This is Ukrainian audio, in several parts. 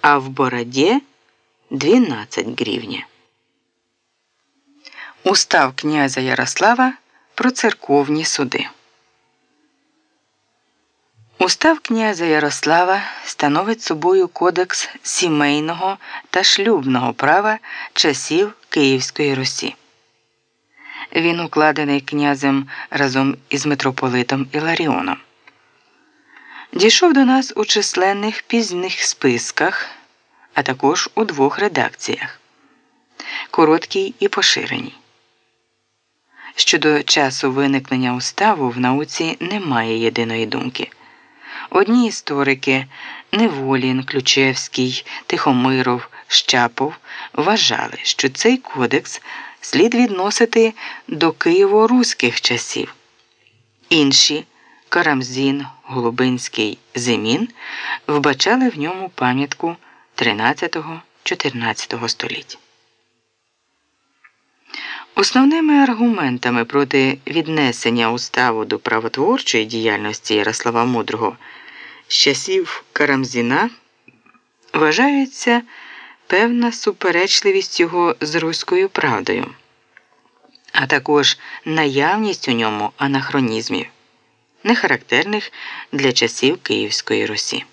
а в бороді 12 гривні. Устав князя Ярослава про церковні суди. Устав князя Ярослава становить собою кодекс сімейного та шлюбного права часів Київської Русі. Він укладений князем разом із митрополитом Іларіоном. Дійшов до нас у численних пізних списках, а також у двох редакціях короткій і поширеній. Щодо часу виникнення уставу в науці немає єдиної думки. Одні історики Неволін, Ключевський, Тихомиров, Щапов вважали, що цей кодекс слід відносити до києво-руських часів. Інші Карамзін, Голубинський, Зимін вбачали в ньому пам'ятку 13-14 століття. Основними аргументами проти віднесення уставу до правотворчої діяльності Ярослава Мудрого з часів Карамзіна вважається певна суперечливість його з руською правдою, а також наявність у ньому анахронізмів, не характерних для часів Київської Русі.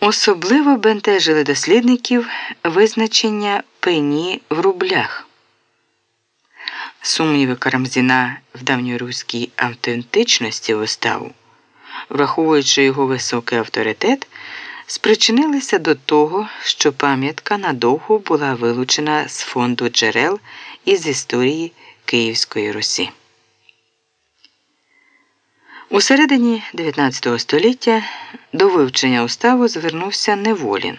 Особливо бентежили дослідників визначення пені в рублях. Сумніви Карамзіна в давньоруській автентичності виставу, враховуючи його високий авторитет, спричинилися до того, що пам'ятка надовго була вилучена з фонду джерел із історії Київської Русі. У середині 19 століття до вивчення уставу звернувся Неволін,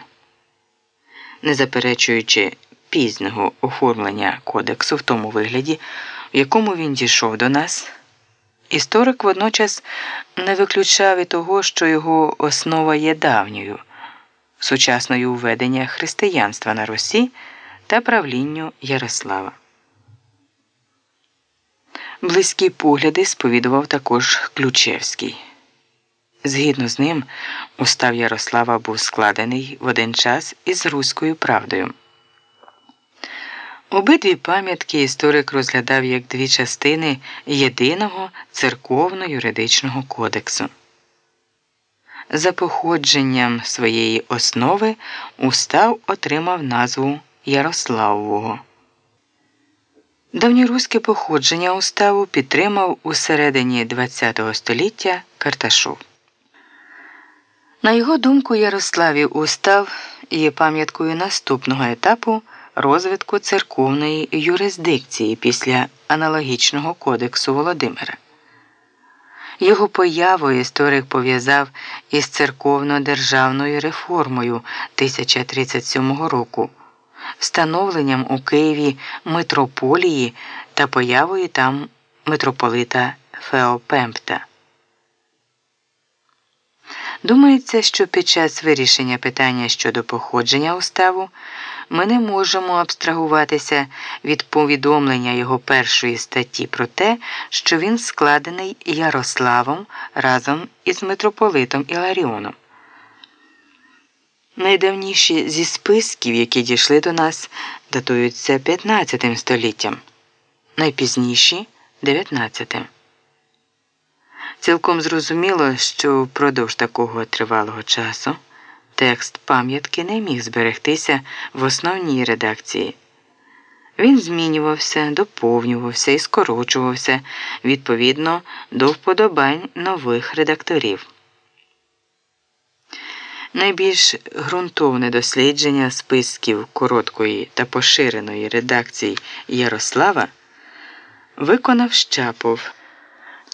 не заперечуючи пізнього оформлення кодексу в тому вигляді, в якому він дійшов до нас. Історик водночас не виключав і того, що його основа є давньою, сучасною введення християнства на Русі та правлінню Ярослава. Близькі погляди сповідував також Ключевський. Згідно з ним, устав Ярослава був складений в один час із Руською правдою. Обидві пам'ятки історик розглядав як дві частини єдиного церковно-юридичного кодексу. За походженням своєї основи устав отримав назву Ярославового. Давньоруське походження уставу підтримав у середині ХХ століття Карташов. На його думку, Ярославів устав є пам'яткою наступного етапу розвитку церковної юрисдикції після аналогічного кодексу Володимира. Його появу історик пов'язав із церковно-державною реформою 1037 року встановленням у Києві митрополії та появою там митрополита Феопемпта. Думається, що під час вирішення питання щодо походження уставу ми не можемо абстрагуватися від повідомлення його першої статті про те, що він складений Ярославом разом із митрополитом Іларіоном. Найдавніші зі списків, які дійшли до нас, датуються 15 століттям, найпізніші 19. Цілком зрозуміло, що впродовж такого тривалого часу текст пам'ятки не міг зберегтися в основній редакції. Він змінювався, доповнювався і скорочувався відповідно до вподобань нових редакторів. Найбільш ґрунтовне дослідження списків короткої та поширеної редакції Ярослава виконав Щапов.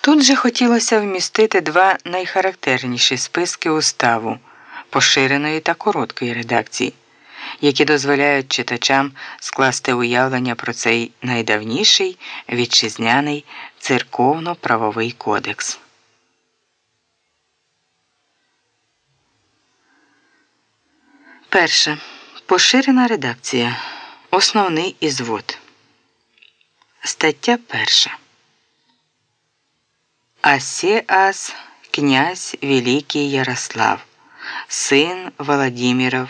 Тут же хотілося вмістити два найхарактерніші списки уставу поширеної та короткої редакції, які дозволяють читачам скласти уявлення про цей найдавніший вітчизняний церковно-правовий кодекс. Перше. Поширена редакція. Основний ізвод. Стаття перша. Асеас князь Великий Ярослав. сын Владимиров